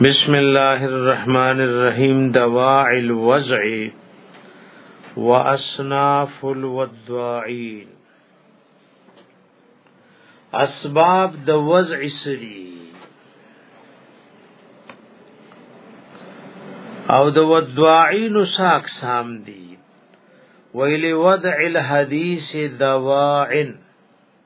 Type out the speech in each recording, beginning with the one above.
بسم الله الرحمن الرحيم دواعي الوزع واصناف الوداعين اسباب د وزع سری او د وداعين ساق سام دي ویل ودع الحديث دواعن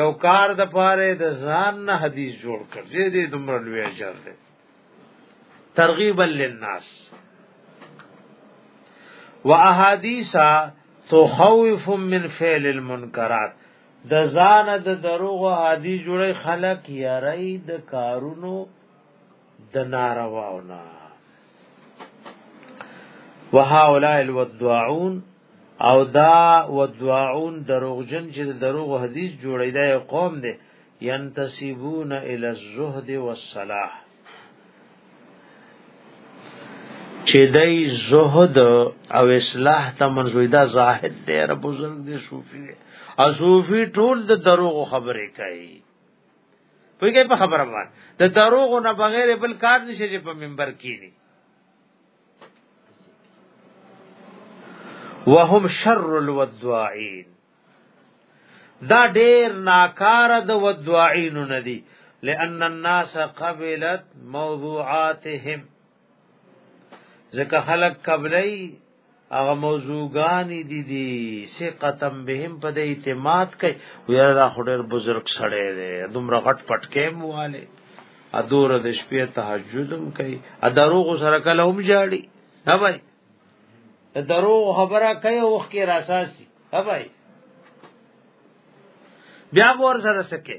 یو کار د پاره د ځان نه حدیث جوړ کړ دې دې دومره لوی اجر دی ترغیب للناس واحادیث تخوف من فعل المنکرات د ځان د دروغ حدیث جوړي خلق یری د کارونو د نارواونا وهؤلاء الودعون او دا ودعون دروغجن چې دروغ حدیث جوړی دا قوم دی ينتسبون الى الزهد والصلاح چې دای زهد او اصلاح ته منځوي دا زاهد دی رب بزرگ دی صوفي او صوفي ټول د دروغ خبرې کوي پوهیږي په خبره باندې د دروغ نه بغیر بل کار نشي چې په منبر کینی وهم شر الودواعين دا ډیر ناکار د ودواعين ندي لئن الناس قبلت موضوعاتهم ځکه خلق قبلای هغه موضوعګانی دي دي ثقتم بهم په دې اعتماد کوي ویا دا خډر بزرگ سړی دی دومره غټ پټکې مواله ادور د شپې تهجدم کوي ادروغ سره کله هم جاړي ها بھائی دروغ خبره کوي وخت کې راساسي ها بھائی بیا ور سره سکه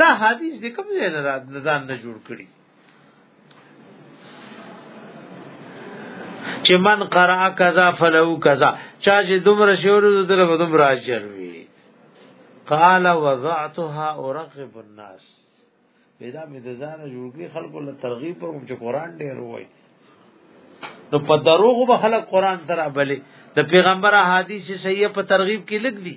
دا حدیث د کوم ځای نه را نزان نه جوړ کړي چې من قرأ کذا فلو کذا چا چې دومره شعر دره به دومره اجر وي قال وضعتها ارغب الناس پیدا مې د ځان جوړ کړی خلکو له ترغیب پر چې قران ډیر وای نو په دروغ به خلک قران تر بلې د پیغمبر احادیث صحیح په ترغیب کې لګ دي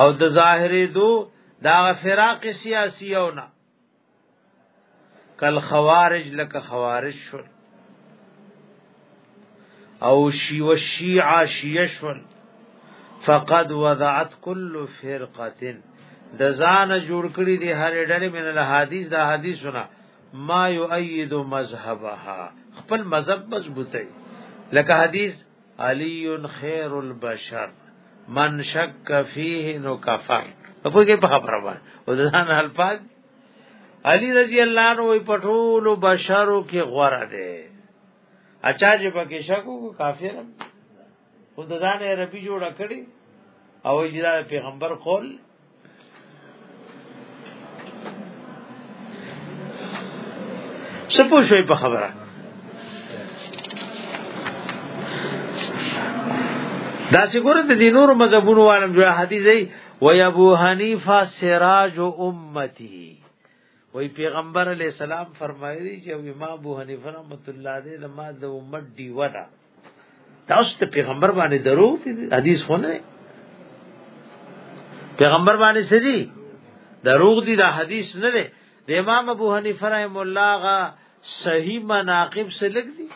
او د ظاهرې دو دا فراق سیاسی او نه کل خوارج لک خوارج شول او شی و شیعه شیعه شول فقد وضعت كل فرقه د ځان جوړ کړی دی هر ډلې من له حدیث دا حدیثونه ما یؤید مذهبها خپل مذهب مضبوطی لکه حدیث علی خیر البشر من شک فیه نو کفر په کې په خبره باندې او ځان حال پاک علی رضی الله عنه وی پټول بشرو کې غوړه ده اچا چې پکې شک وو کافر خود ځان عربي جوړ کړی او اجازه پیغمبر قول سپو شوي په خبره دا چې ګوره د دې نور مذهبونو عالم جو حدیث دی وای ابو حنیفه سراج امتی وای پیغمبر علی السلام فرمایلی چې امام ابو حنیفه رحمت الله علیه لما د امت دی ودا تاسو ته پیغمبر باندې درو حدیث خو نه پیغمبر باندې سدي دروغ دي دا حدیث نه دی د امام ابو حنیفه رحم الله غا صحیح مناقب سے لګ دي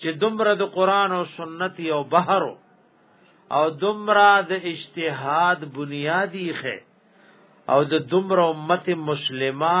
چې دومره د قران او سنت یو بحرو او دومره د اجتهاد بنیادی خه او د دومره امت مسلمه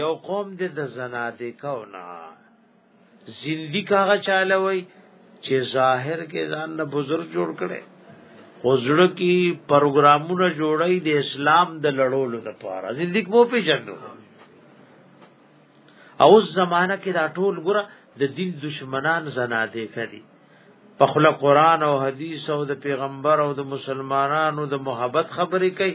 یو قوم دې د زنادې کو نه زندګی کاغه چاله وای چې ظاهر کې ځان نه بزرگ جوړ کړي خوزړه کې پروګرامونه جوړي د اسلام د لړولو لپاره زندګی مو پیژندو او زمانہ کې دا ټول ګره د دین دشمنان زنادې کړي په خپل قران او حدیث او د پیغمبر او د مسلمانانو د محبت خبرې کوي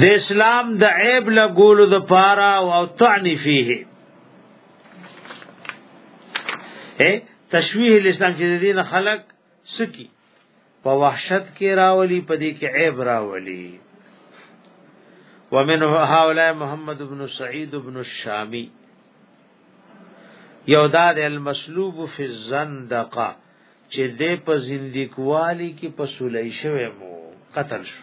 د اسلام د عیب لګولو د پاره او طعن فيه اے تشویح الاسلام چې دین خلق سکی په وحشت کې راولي په دې کې عیب راولي ومنه هؤلاء محمد بن سعید بن الشامی یو دا د المسلوب فی الزندقه چې د په زندګوالی کې په سولې شوی مو قتل شو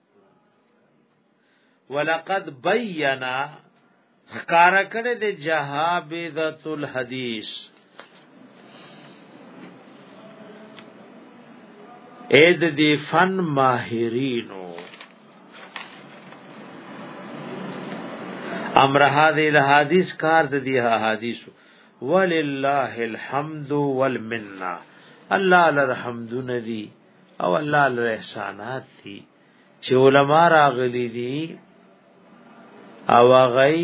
ولقد بینا خکار کړه د جهابذت الحدیث اې د دې فن ماهرینو امر هذه الحدیث کار د دې حدیث ولله الحمد والمنه الله لرحمدن دی او الله له احسانات دي چې علما راغلي دي او غي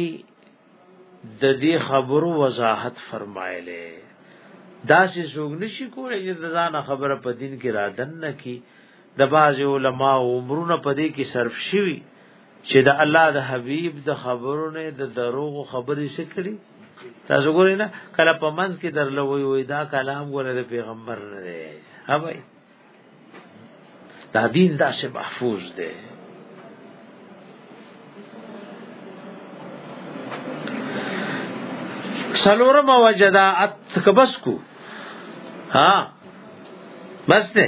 د دې خبرو وضاحت فرمایله دا سې څوک نشي کولای چې د ځان خبره په دین کې را دن نه کی د باز علما عمرونه په دې کې صرف شوي چې د الله د حبيب د خبرو نه د دروغ خبرې سکړي تاسو ګورئ نه کله په منځ کې درلو وي وي دا کلام ګوره د پیغمبر نه دی ها بھائی دا دین دا سه محفوظ دی سلورم وجدا ات کبس کو ها بس نه